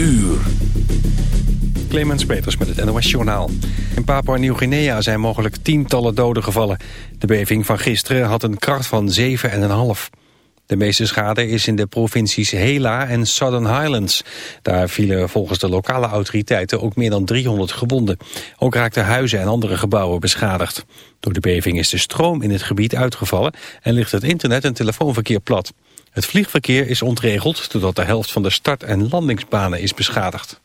Uur. Clemens Peters met het NOS Journaal. In Papua-Nieuw-Guinea zijn mogelijk tientallen doden gevallen. De beving van gisteren had een kracht van 7,5. De meeste schade is in de provincies Hela en Southern Highlands. Daar vielen volgens de lokale autoriteiten ook meer dan 300 gewonden. Ook raakten huizen en andere gebouwen beschadigd. Door de beving is de stroom in het gebied uitgevallen... en ligt het internet- en telefoonverkeer plat. Het vliegverkeer is ontregeld doordat de helft van de start- en landingsbanen is beschadigd.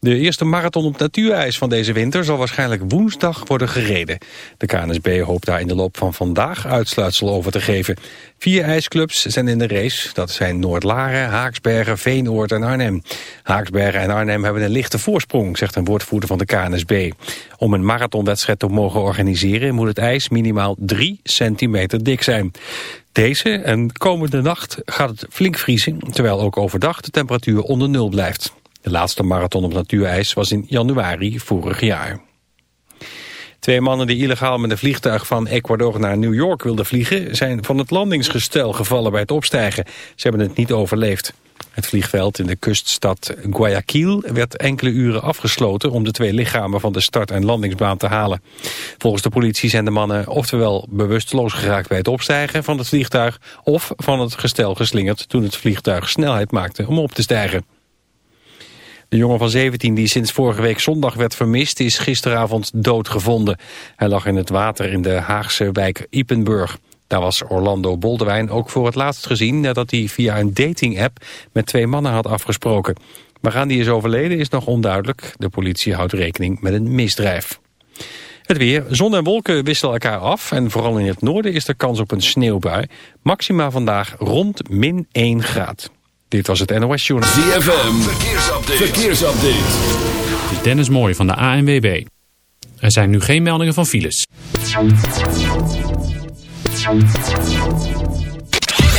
De eerste marathon op natuurijs van deze winter zal waarschijnlijk woensdag worden gereden. De KNSB hoopt daar in de loop van vandaag uitsluitsel over te geven. Vier ijsclubs zijn in de race. Dat zijn Noordlaren, Haaksbergen, Veenoord en Arnhem. Haaksbergen en Arnhem hebben een lichte voorsprong, zegt een woordvoerder van de KNSB. Om een marathonwedstrijd te mogen organiseren moet het ijs minimaal 3 centimeter dik zijn. Deze en komende nacht gaat het flink vriezen, terwijl ook overdag de temperatuur onder nul blijft. De laatste marathon op natuurijs was in januari vorig jaar. Twee mannen die illegaal met een vliegtuig van Ecuador naar New York wilden vliegen... zijn van het landingsgestel gevallen bij het opstijgen. Ze hebben het niet overleefd. Het vliegveld in de kuststad Guayaquil werd enkele uren afgesloten... om de twee lichamen van de start- en landingsbaan te halen. Volgens de politie zijn de mannen oftewel bewusteloos geraakt bij het opstijgen van het vliegtuig... of van het gestel geslingerd toen het vliegtuig snelheid maakte om op te stijgen. De jongen van 17 die sinds vorige week zondag werd vermist... is gisteravond doodgevonden. Hij lag in het water in de Haagse wijk Ipenburg. Daar was Orlando Boldewijn ook voor het laatst gezien... nadat hij via een dating-app met twee mannen had afgesproken. Waaraan die is overleden is nog onduidelijk. De politie houdt rekening met een misdrijf. Het weer. Zon en wolken wisselen elkaar af. En vooral in het noorden is er kans op een sneeuwbui. Maxima vandaag rond min 1 graad. Dit was het NOS Journal. ZFM. Verkeersupdate. Verkeersupdate. Dennis Mooij van de ANWB. Er zijn nu geen meldingen van files.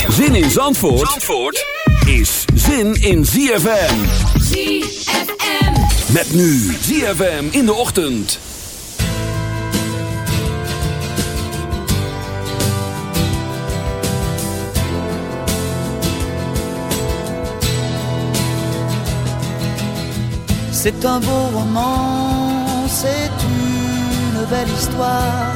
Zin in Zandvoort, Zandvoort is zin in ZFM. ZFM. Met nu ZFM in de ochtend. C'est un beau roman, c'est une belle histoire,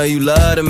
know you love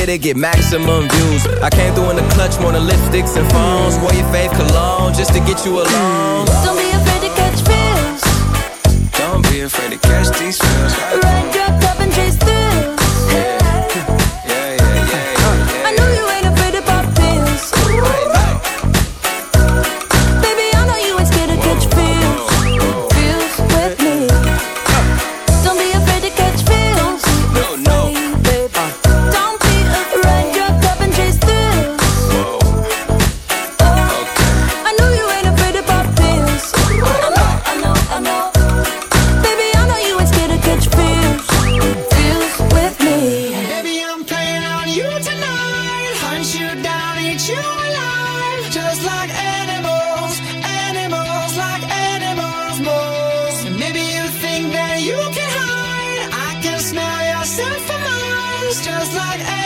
it'll get maximum views. I came through in the clutch more than lipsticks and phones. Wore your fave cologne just to get you alone. Don't be afraid to catch feels. Don't be afraid to catch these feels. Ride Except for my arms, just like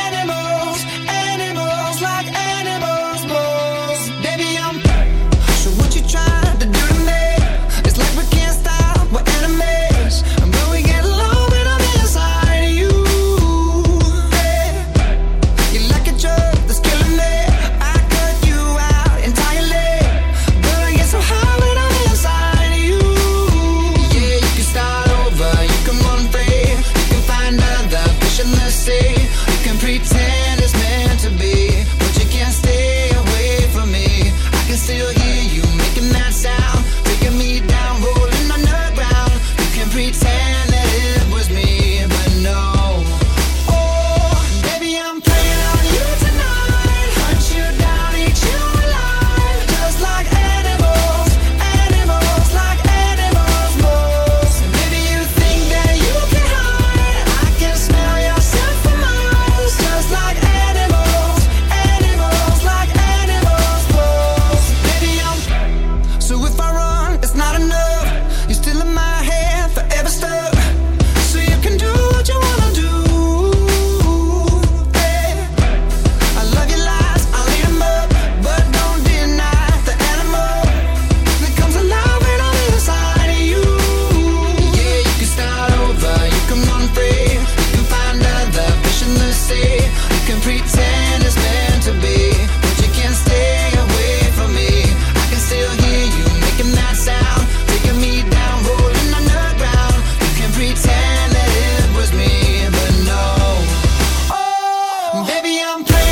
Maybe I'm crazy.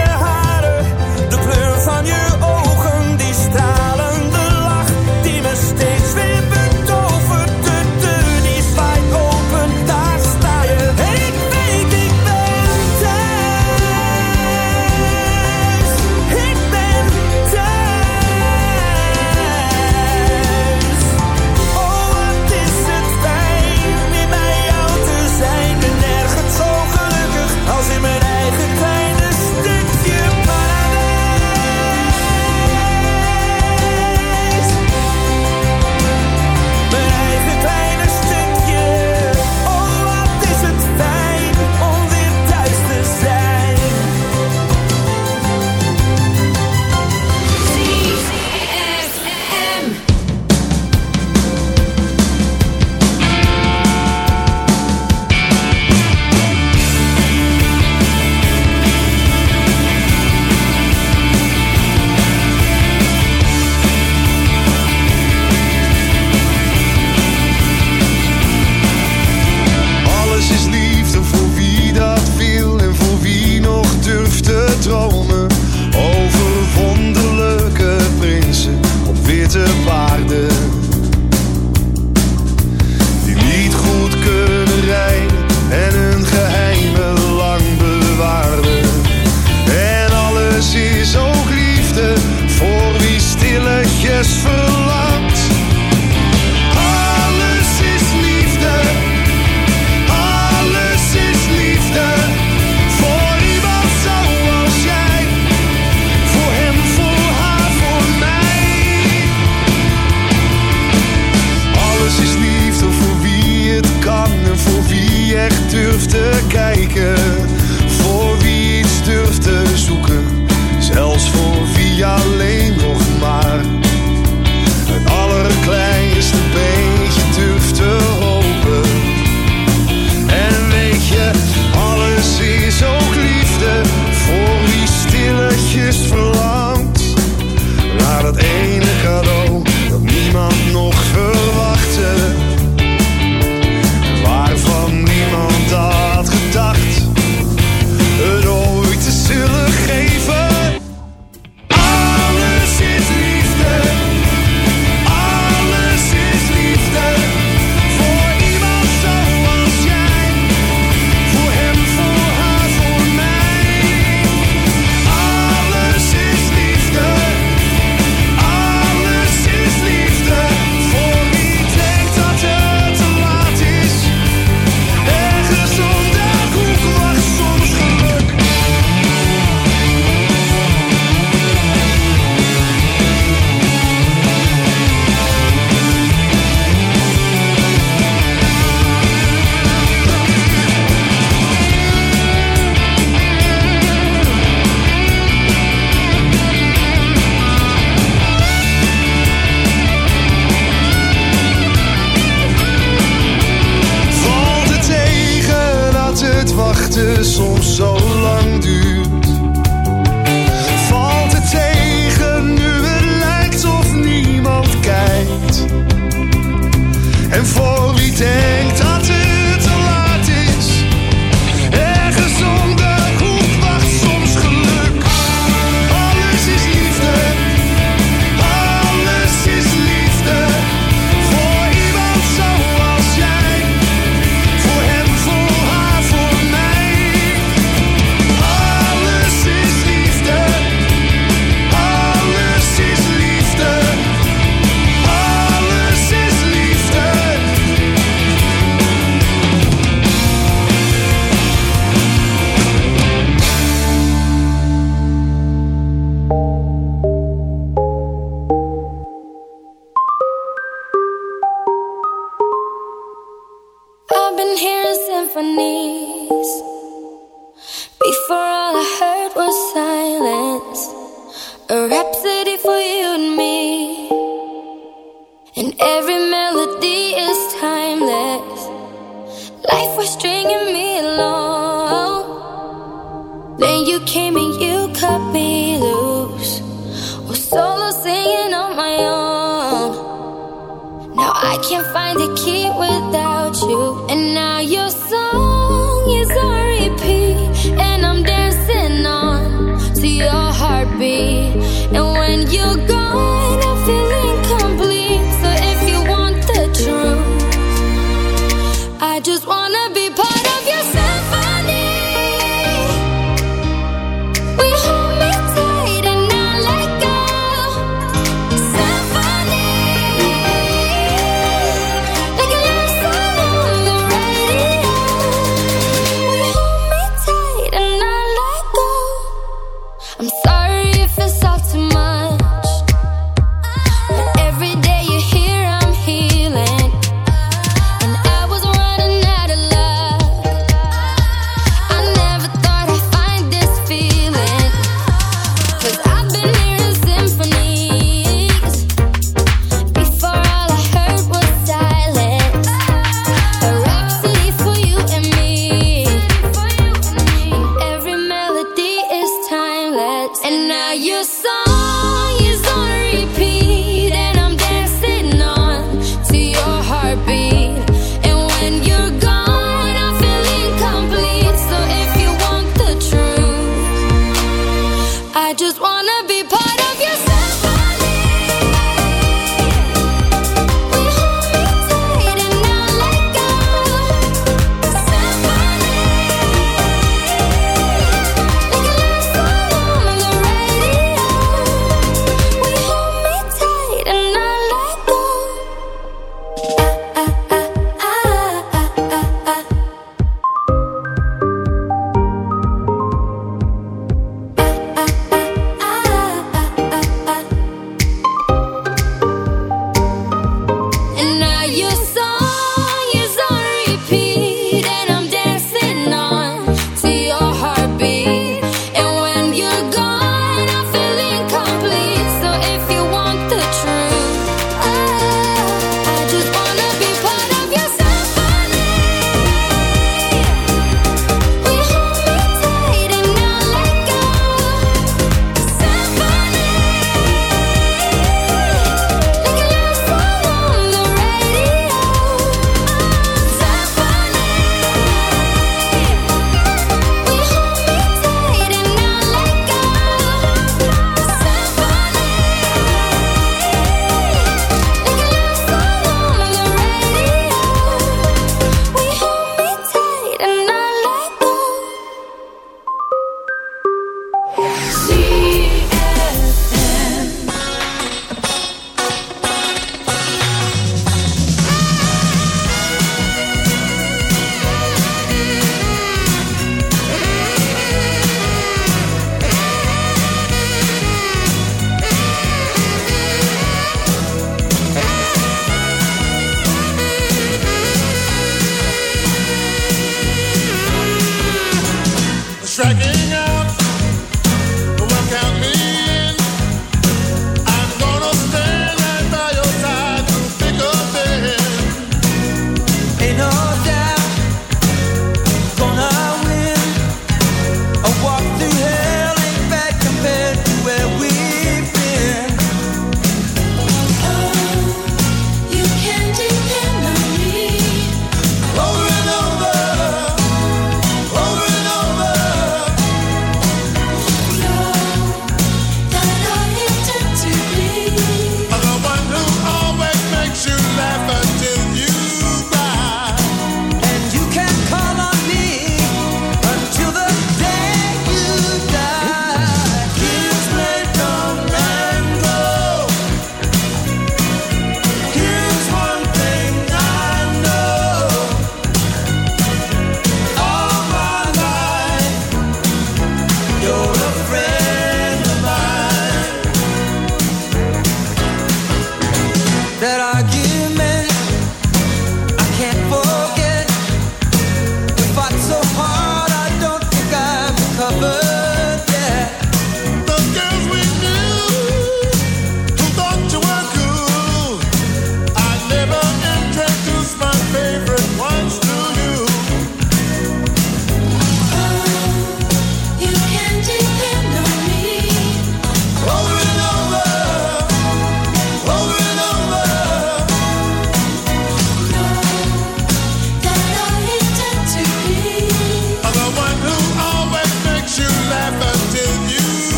hearing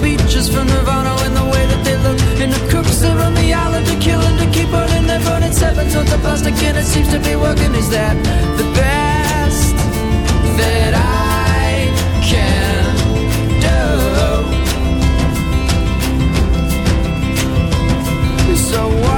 beaches from Nirvana and the way that they look. And the crooks that run the island to kill and to keep burning. They're burning seven with of plastic and it seems to be working. Is that the best that I can do? So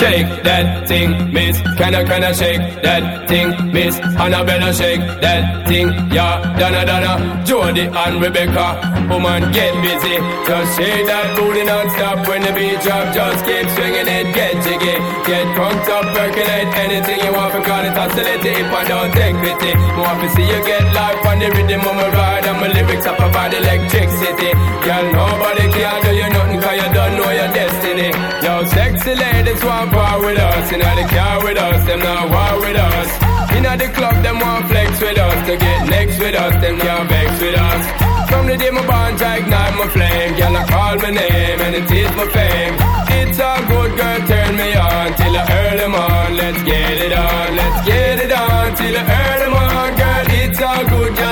Shake that thing, miss. Can I, can I shake that thing, miss? Annabella, shake that thing, yeah. Donna, Donna, Jody and Rebecca. Woman, get busy. Just shake that booty non-stop when the beat drop. Just keep swinging it, get jiggy. Get crunked up, percolate anything you want. Call it oscillate if I don't take pity. More to see you get life on the rhythm of my ride. And my lyrics up about electricity. Girl, nobody can do you nothing cause you don't know your destiny. Sexy ladies want part with us. Inna the car with us, them not war with us. Inna the club, them want flex with us. To get next with us, them can't vex with us. From the day my bond, I ignite my flame. Girl, I call my name and it is my fame. It's a good girl, turn me on till I early morn. Let's get it on, let's get it on till I early morn. Girl, it's all good, just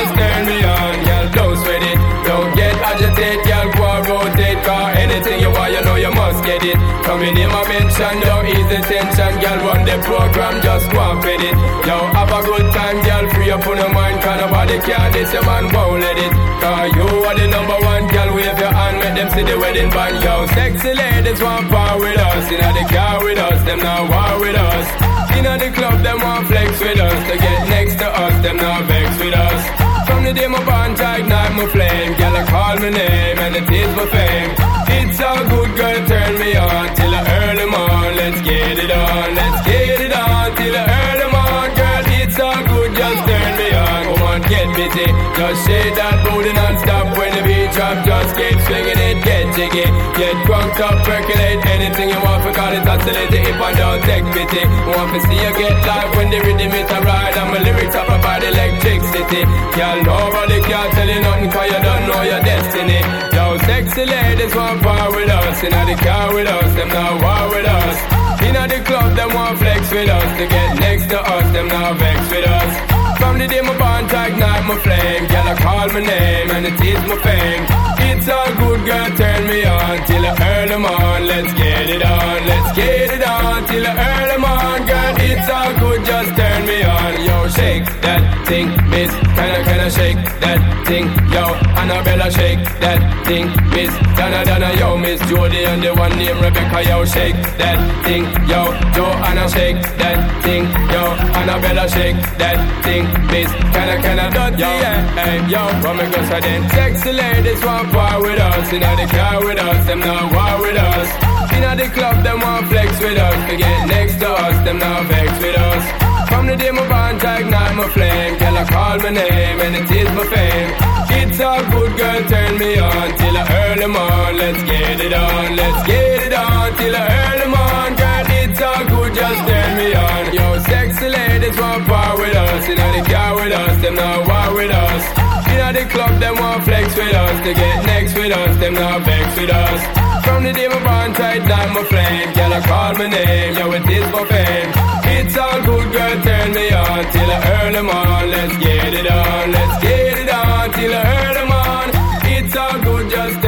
you get it. Coming in my mention, don't ease the tension. Girl, run the program, just go and fit it. Yo, have a good time, girl, free up on your mind. Cause nobody can this, your man won't let it. Cause you are the number one, girl, wave your hand, make them see the wedding band. Yo, sexy ladies want power with us. Inna the car with us, them not war with us. Inna the club, them want flex with us. To get next to us, them not vex with us. From the day my bond, I ignite my flame. Girl, I call my name and it is my fame. It's all good, girl, turn me on till I early morn. Let's get it on, let's get it on till I early morn. It's all good, just turn me on. Come on, get busy. Just shake that booty non-stop when the beat drop. Just keep swinging it, get jiggy. Get drunk up, percolate anything you want. For call it oscillate if I don't take pity. Want to see you get live when the rhythm it a ride. And my lyrics up about electricity. Girl, nobody can tell you nothing cause you don't know your destiny. Yo, sexy ladies want power with us. Inna the car with us, them not war with us. Inna the club, them want flex with us. To get next to us, them not vex with us. From the day my bond, I ignite my flame. Girl, I call my name and it is my fame. It's all good, girl, turn me on till I early morn. Let's get it on, let's get it on till I early morn. Girl, it's all good, just turn me on. Yo, shake that thing, miss. Kinda, kinda shake that thing. Yo, Annabella, shake that thing, miss. Donna, Donna, yo, miss Jody and the one named Rebecca, yo, shake that thing. Yo, Joanna, shake that thing. Yo, Annabella, shake that thing, miss. Kinda, kinda, dirty, yeah. Hey, yo, come and go, so then. Sexy ladies want power with us. Inna the car with us, them not war with us. Inna the club, them want flex with us. To get next to us, them not vex with us. From the day my bond, ignite my flame. Girl, I call my name and it is my fame. It's all good, girl, turn me on till I early morn. Let's get it on, let's get it on till I early morn. Girl, it's all good, just turn me on. Yo, sexy ladies want power with us. Inna the car with us, them not war with us. Inna the club, them want flex with us. To get next with us, them not vex with us. From the day my bond tight down my flame, girl I call my name, yo it is for fame. It's all good, girl, turn me on till I early morn. Let's get it on, let's get it on till I early morn. It's all good, just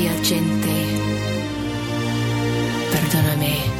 sappia gente, perdona me.